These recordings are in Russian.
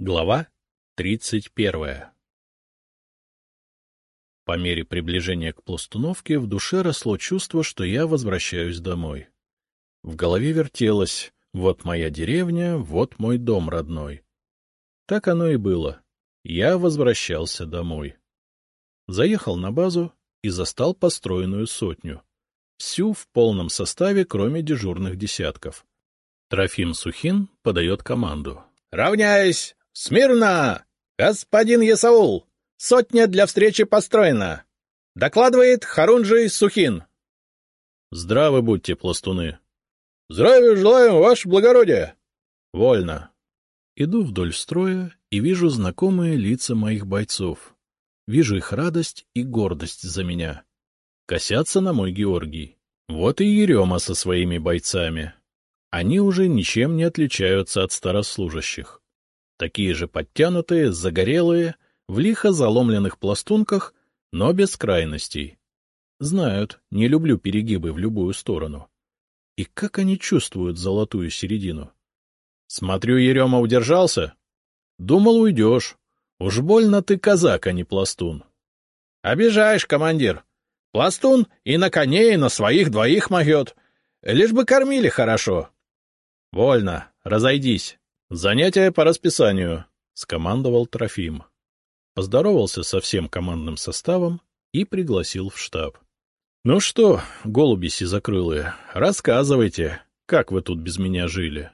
Глава тридцать первая По мере приближения к пластуновке в душе росло чувство, что я возвращаюсь домой. В голове вертелось «вот моя деревня, вот мой дом родной». Так оно и было. Я возвращался домой. Заехал на базу и застал построенную сотню. Всю в полном составе, кроме дежурных десятков. Трофим Сухин подает команду. — Равняйсь! «Смирно! Господин Есаул! Сотня для встречи построена!» Докладывает Харунжий Сухин. «Здравы будьте, пластуны!» «Здравия желаем, ваше благородие!» «Вольно!» Иду вдоль строя и вижу знакомые лица моих бойцов. Вижу их радость и гордость за меня. Косятся на мой Георгий. Вот и Ерема со своими бойцами. Они уже ничем не отличаются от старослужащих такие же подтянутые, загорелые, в лихо заломленных пластунках, но без крайностей. Знают, не люблю перегибы в любую сторону. И как они чувствуют золотую середину? Смотрю, Ерема удержался. Думал, уйдешь. Уж больно ты казак, а не пластун. Обижаешь, командир. Пластун и на коне, и на своих двоих могет. Лишь бы кормили хорошо. Вольно, разойдись. — Занятия по расписанию, — скомандовал Трофим. Поздоровался со всем командным составом и пригласил в штаб. — Ну что, голуби сизокрылые, рассказывайте, как вы тут без меня жили.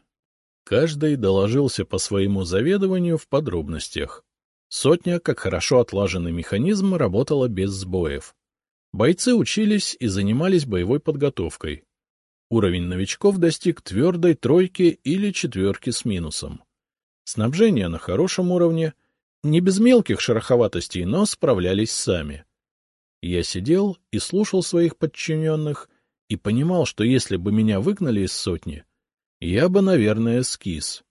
Каждый доложился по своему заведованию в подробностях. Сотня, как хорошо отлаженный механизм, работала без сбоев. Бойцы учились и занимались боевой подготовкой. Уровень новичков достиг твердой тройки или четверки с минусом. Снабжение на хорошем уровне, не без мелких шероховатостей, но справлялись сами. Я сидел и слушал своих подчиненных и понимал, что если бы меня выгнали из сотни, я бы, наверное, скис.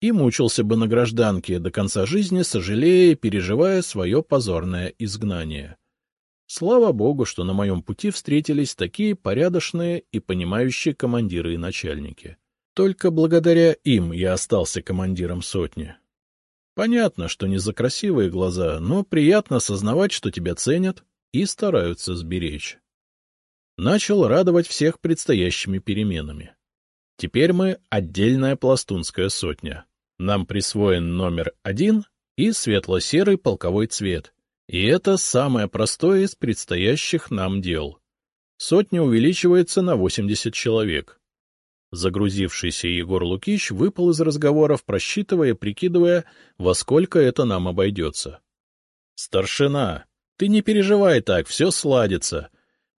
И мучился бы на гражданке до конца жизни, сожалея и переживая свое позорное изгнание. Слава богу, что на моем пути встретились такие порядочные и понимающие командиры и начальники. Только благодаря им я остался командиром сотни. Понятно, что не за красивые глаза, но приятно осознавать, что тебя ценят и стараются сберечь. Начал радовать всех предстоящими переменами. Теперь мы — отдельная пластунская сотня. Нам присвоен номер один и светло-серый полковой цвет — и это самое простое из предстоящих нам дел. Сотня увеличивается на 80 человек. Загрузившийся Егор Лукич выпал из разговоров, просчитывая, прикидывая, во сколько это нам обойдется. — Старшина, ты не переживай так, все сладится.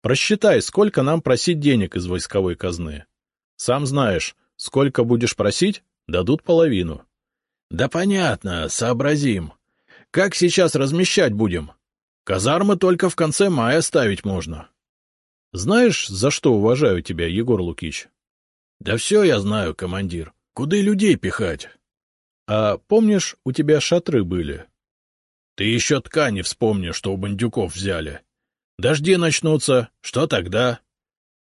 Просчитай, сколько нам просить денег из войсковой казны. Сам знаешь, сколько будешь просить, дадут половину. — Да понятно, сообразим, как сейчас размещать будем? Казармы только в конце мая ставить можно. Знаешь, за что уважаю тебя, Егор Лукич? Да все я знаю, командир. Куда людей пихать? А помнишь, у тебя шатры были? Ты еще ткани вспомни, что у бандюков взяли. Дожди начнутся, что тогда?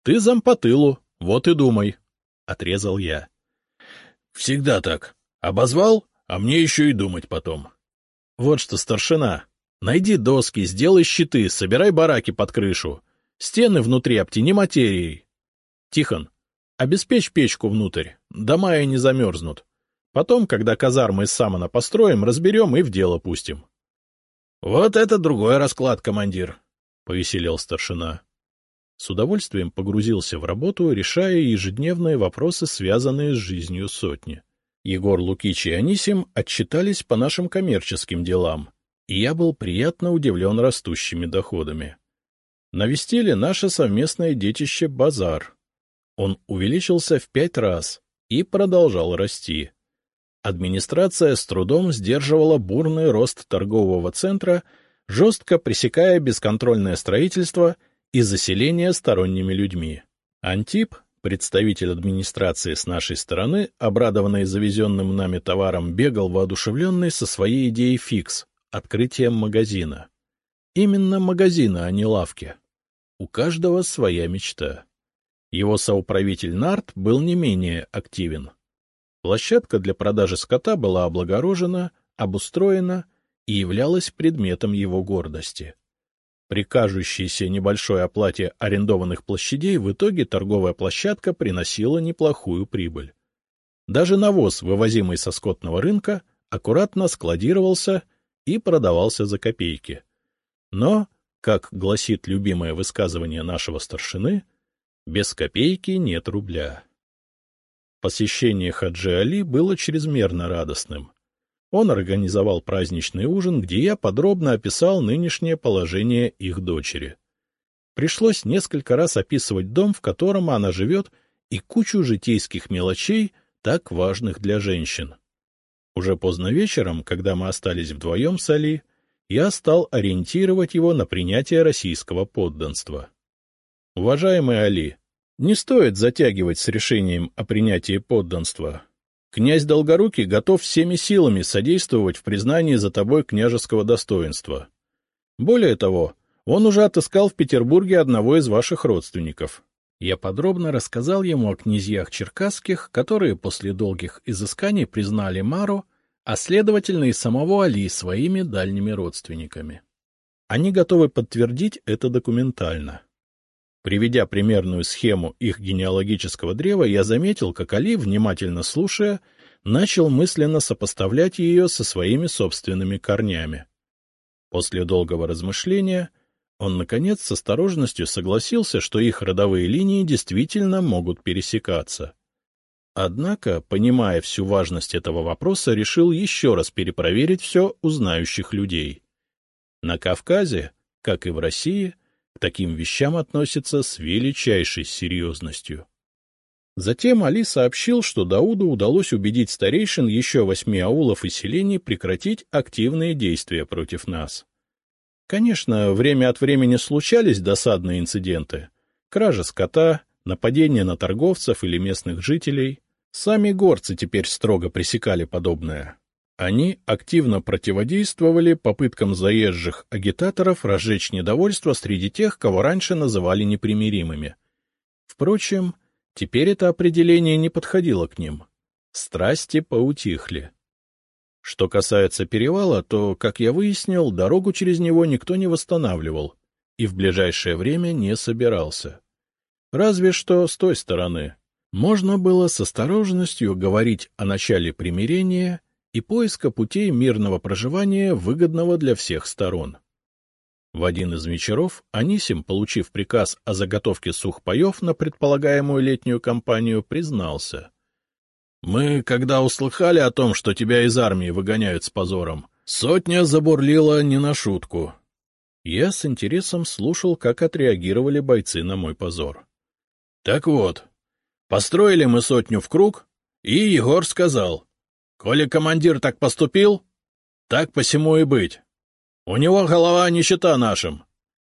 Ты зам по тылу, вот и думай, — отрезал я. Всегда так. Обозвал, а мне еще и думать потом. Вот что, старшина, найди доски, сделай щиты, собирай бараки под крышу. Стены внутри обтяни материей. Тихон, обеспечь печку внутрь, до мая не замерзнут. Потом, когда казармы из самана построим, разберем и в дело пустим. — Вот это другой расклад, командир, — повеселел старшина. С удовольствием погрузился в работу, решая ежедневные вопросы, связанные с жизнью сотни. Егор Лукич и Анисим отчитались по нашим коммерческим делам, и я был приятно удивлен растущими доходами. Навестили наше совместное детище «Базар». Он увеличился в пять раз и продолжал расти. Администрация с трудом сдерживала бурный рост торгового центра, жестко пресекая бесконтрольное строительство и заселение сторонними людьми. Антип, Представитель администрации с нашей стороны, обрадованный завезенным нами товаром, бегал воодушевленный со своей идеей фикс — открытием магазина. Именно магазина, а не лавки. У каждого своя мечта. Его соуправитель Нарт был не менее активен. Площадка для продажи скота была облагорожена, обустроена и являлась предметом его гордости. При кажущейся небольшой оплате арендованных площадей в итоге торговая площадка приносила неплохую прибыль. Даже навоз, вывозимый со скотного рынка, аккуратно складировался и продавался за копейки. Но, как гласит любимое высказывание нашего старшины, без копейки нет рубля. Посещение Хаджи Али было чрезмерно радостным. Он организовал праздничный ужин, где я подробно описал нынешнее положение их дочери. Пришлось несколько раз описывать дом, в котором она живет, и кучу житейских мелочей, так важных для женщин. Уже поздно вечером, когда мы остались вдвоем с Али, я стал ориентировать его на принятие российского подданства. Уважаемый Али, не стоит затягивать с решением о принятии подданства. Князь Долгорукий готов всеми силами содействовать в признании за тобой княжеского достоинства. Более того, он уже отыскал в Петербурге одного из ваших родственников. Я подробно рассказал ему о князьях черкасских, которые после долгих изысканий признали Мару, а следовательно и самого Али своими дальними родственниками. Они готовы подтвердить это документально. Приведя примерную схему их генеалогического древа, я заметил, как Али, внимательно слушая, начал мысленно сопоставлять ее со своими собственными корнями. После долгого размышления он, наконец, с осторожностью согласился, что их родовые линии действительно могут пересекаться. Однако, понимая всю важность этого вопроса, решил еще раз перепроверить все у людей. На Кавказе, как и в России, к таким вещам относятся с величайшей серьезностью. Затем Али сообщил, что Дауду удалось убедить старейшин еще восьми аулов и селений прекратить активные действия против нас. Конечно, время от времени случались досадные инциденты. Кража скота, нападения на торговцев или местных жителей. Сами горцы теперь строго пресекали подобное. Они активно противодействовали попыткам заезжих агитаторов разжечь недовольство среди тех, кого раньше называли непримиримыми. Впрочем, теперь это определение не подходило к ним. Страсти поутихли. Что касается перевала, то, как я выяснил, дорогу через него никто не восстанавливал и в ближайшее время не собирался. Разве что с той стороны. Можно было с осторожностью говорить о начале примирения и поиска путей мирного проживания, выгодного для всех сторон. В один из вечеров Анисим, получив приказ о заготовке сухпаев на предполагаемую летнюю кампанию, признался. — Мы, когда услыхали о том, что тебя из армии выгоняют с позором, сотня забурлила не на шутку. Я с интересом слушал, как отреагировали бойцы на мой позор. — Так вот, построили мы сотню в круг, и Егор сказал, Коли командир так поступил, так посему и быть. У него голова не счета нашим.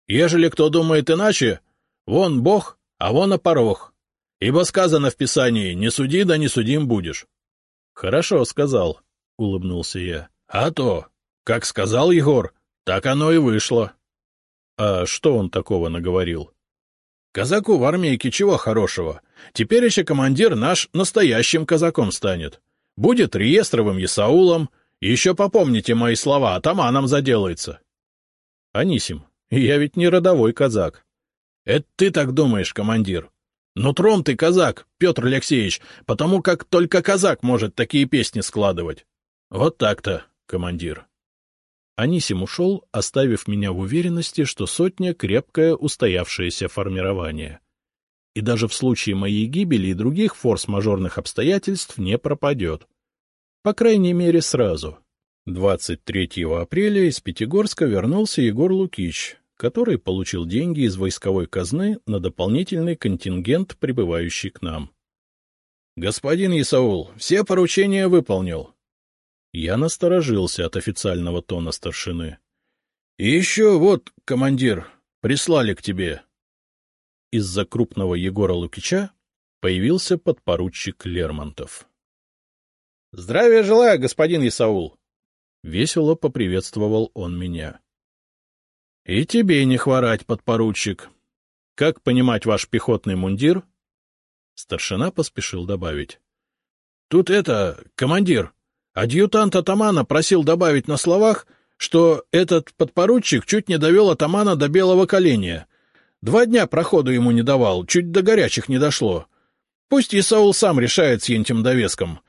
Ежели кто думает иначе, вон бог, а вон опорох. Ибо сказано в Писании, не суди, да не судим будешь. — Хорошо сказал, — улыбнулся я. — А то, как сказал Егор, так оно и вышло. — А что он такого наговорил? — Казаку в армейке чего хорошего? Теперь еще командир наш настоящим казаком станет. Будет реестровым Исаулом, еще попомните мои слова, атаманом заделается. — Анисим, я ведь не родовой казак. — Это ты так думаешь, командир. Нутром ты казак, Петр Алексеевич, потому как только казак может такие песни складывать. Вот так-то, командир. Анисим ушел, оставив меня в уверенности, что сотня — крепкое устоявшееся формирование и даже в случае моей гибели и других форс-мажорных обстоятельств не пропадет. По крайней мере, сразу. 23 апреля из Пятигорска вернулся Егор Лукич, который получил деньги из войсковой казны на дополнительный контингент, прибывающий к нам. — Господин Исаул, все поручения выполнил. Я насторожился от официального тона старшины. — И еще вот, командир, прислали к тебе из-за крупного Егора Лукича появился подпоручик Лермонтов. — Здравия желаю, господин Исаул! — весело поприветствовал он меня. — И тебе не хворать, подпоручик. Как понимать ваш пехотный мундир? Старшина поспешил добавить. — Тут это, командир, адъютант атамана просил добавить на словах, что этот подпоручик чуть не довел атамана до белого коленя. Два дня проходу ему не давал, чуть до горячих не дошло. Пусть Исаул сам решает с этим довеском.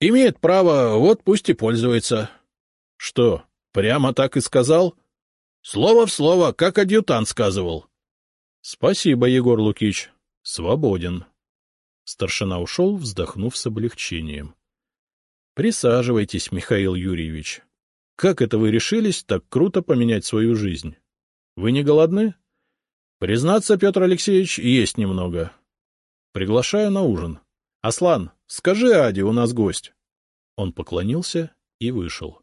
Имеет право, вот пусть и пользуется. — Что, прямо так и сказал? — Слово в слово, как адъютант сказывал. — Спасибо, Егор Лукич. Свободен. Старшина ушел, вздохнув с облегчением. — Присаживайтесь, Михаил Юрьевич. Как это вы решились так круто поменять свою жизнь? Вы не голодны? Признаться, Петр Алексеевич, есть немного. Приглашаю на ужин. Аслан, скажи Аде, у нас гость. Он поклонился и вышел.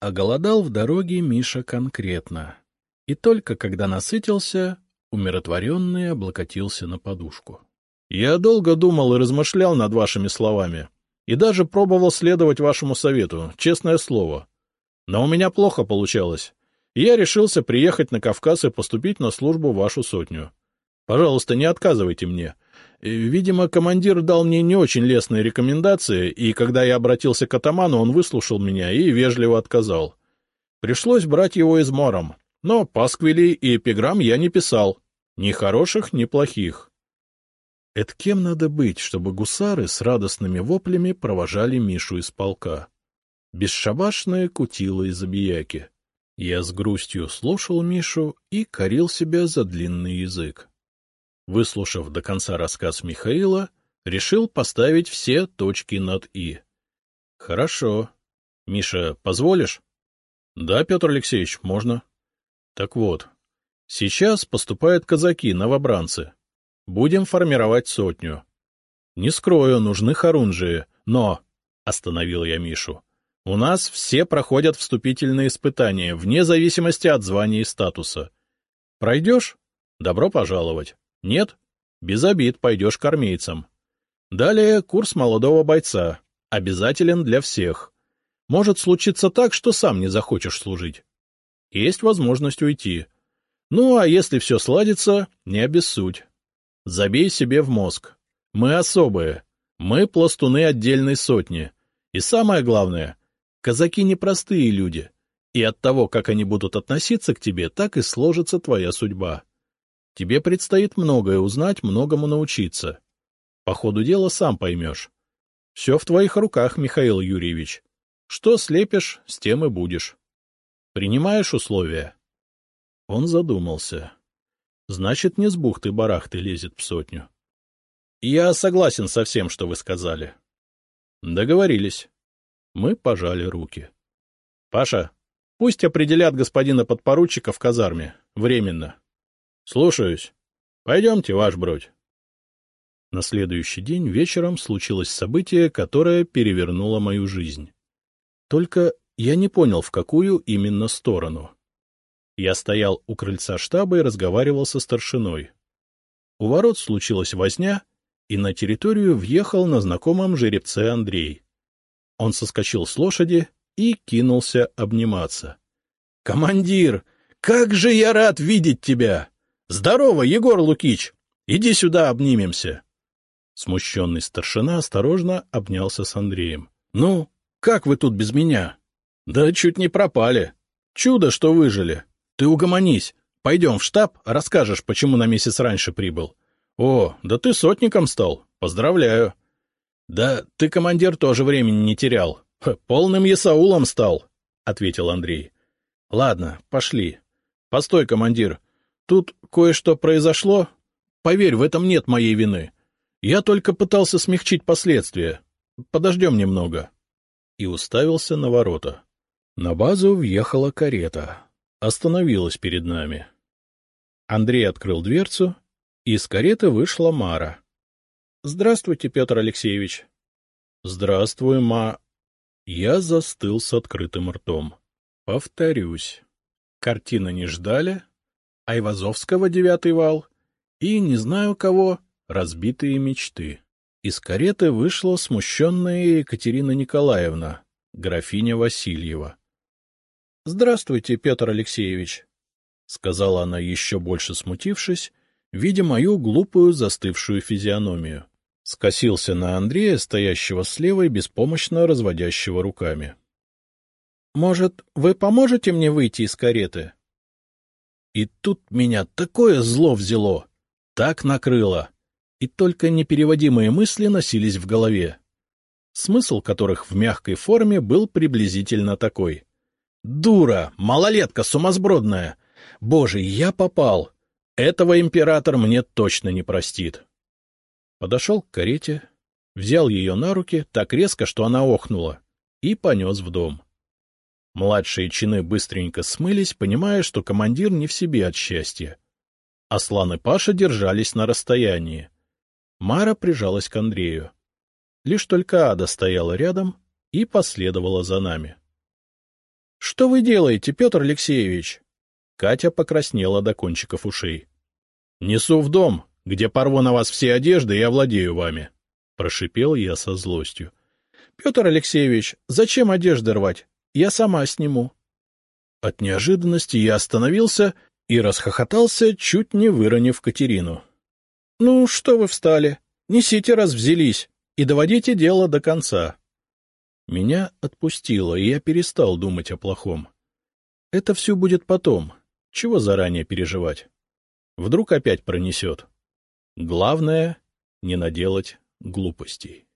А голодал в дороге Миша конкретно. И только когда насытился, умиротворенный облокотился на подушку. Я долго думал и размышлял над вашими словами, и даже пробовал следовать вашему совету, честное слово. Но у меня плохо получалось, я решился приехать на Кавказ и поступить на службу в вашу сотню. Пожалуйста, не отказывайте мне. Видимо, командир дал мне не очень лестные рекомендации, и когда я обратился к атаману, он выслушал меня и вежливо отказал. Пришлось брать его измором, но пасквилей и эпиграмм я не писал. Ни хороших, ни плохих. Это кем надо быть, чтобы гусары с радостными воплями провожали Мишу из полка? Бесшабашные кутила и забияки. Я с грустью слушал Мишу и корил себя за длинный язык. Выслушав до конца рассказ Михаила, решил поставить все точки над «и». — Хорошо. Миша, позволишь? — Да, Петр Алексеевич, можно. — Так вот, сейчас поступают казаки, новобранцы. Будем формировать сотню. Не скрою, нужны хорунжие, но... — остановил я Мишу. — У нас все проходят вступительные испытания, вне зависимости от звания и статуса. Пройдешь — добро пожаловать. Нет? Без обид пойдешь к армейцам. Далее курс молодого бойца. Обязателен для всех. Может случиться так, что сам не захочешь служить. Есть возможность уйти. Ну, а если все сладится, не обессудь. Забей себе в мозг. Мы особые. Мы пластуны отдельной сотни. И самое главное, казаки непростые люди. И от того, как они будут относиться к тебе, так и сложится твоя судьба. Тебе предстоит многое узнать, многому научиться. По ходу дела сам поймешь. Все в твоих руках, Михаил Юрьевич. Что слепишь, с тем и будешь. Принимаешь условия? Он задумался. Значит, не с бухты-барахты лезет в сотню. Я согласен со всем, что вы сказали. Договорились. Мы пожали руки. Паша, пусть определят господина подпоручика в казарме. Временно. — Слушаюсь. Пойдемте, ваш бродь. На следующий день вечером случилось событие, которое перевернуло мою жизнь. Только я не понял, в какую именно сторону. Я стоял у крыльца штаба и разговаривал со старшиной. У ворот случилась возня, и на территорию въехал на знакомом жеребце Андрей. Он соскочил с лошади и кинулся обниматься. — Командир, как же я рад видеть тебя! Здорово, Егор Лукич! Иди сюда, обнимемся. Смущенный старшина осторожно обнялся с Андреем. — Ну, как вы тут без меня? — Да чуть не пропали. Чудо, что выжили. Ты угомонись. Пойдем в штаб, расскажешь, почему на месяц раньше прибыл. — О, да ты сотником стал. Поздравляю. — Да ты, командир, тоже времени не терял. Полным Есаулом стал, — ответил Андрей. — Ладно, пошли. Постой, командир. Тут кое-что произошло. Поверь, в этом нет моей вины. Я только пытался смягчить последствия. Подождем немного. И уставился на ворота. На базу въехала карета. Остановилась перед нами. Андрей открыл дверцу, и из кареты вышла Мара. — Здравствуйте, Петр Алексеевич. — Здравствуй, Ма... Я застыл с открытым ртом. Повторюсь. Картина не ждали, Айвазовского девятый вал и, не знаю кого, разбитые мечты. Из кареты вышла смущенная Екатерина Николаевна, графиня Васильева. — Здравствуйте, Петр Алексеевич, — сказала она, еще больше смутившись, видя мою глупую застывшую физиономию. — Скосился на Андрея, стоящего слева и беспомощно разводящего руками. — Может, вы поможете мне выйти из кареты? И тут меня такое зло взяло, так накрыло, и только непереводимые мысли носились в голове, смысл которых в мягкой форме был приблизительно такой. «Дура! Малолетка сумасбродная! Боже, я попал! Этого император мне точно не простит!» Подошел к карете, взял ее на руки так резко, что она охнула, и понес в дом. Младшие чины быстренько смылись, понимая, что командир не в себе от счастья. Аслан и Паша держались на расстоянии. Мара прижалась к Андрею. Лишь только Ада стояла рядом и последовала за нами. — Что вы делаете, Петр Алексеевич? Катя покраснела до кончиков ушей. — Несу в дом, где порву на вас все одежды и овладею вами. Прошипел я со злостью. — Петр Алексеевич, зачем одежды рвать? Я сама сниму. От неожиданности я остановился и расхохотался, чуть не выронив Катерину. — Ну, что вы встали? Несите, раз взялись, и доводите дело до конца. Меня отпустило, и я перестал думать о плохом. Это все будет потом. Чего заранее переживать? Вдруг опять пронесет. Главное — не наделать глупостей.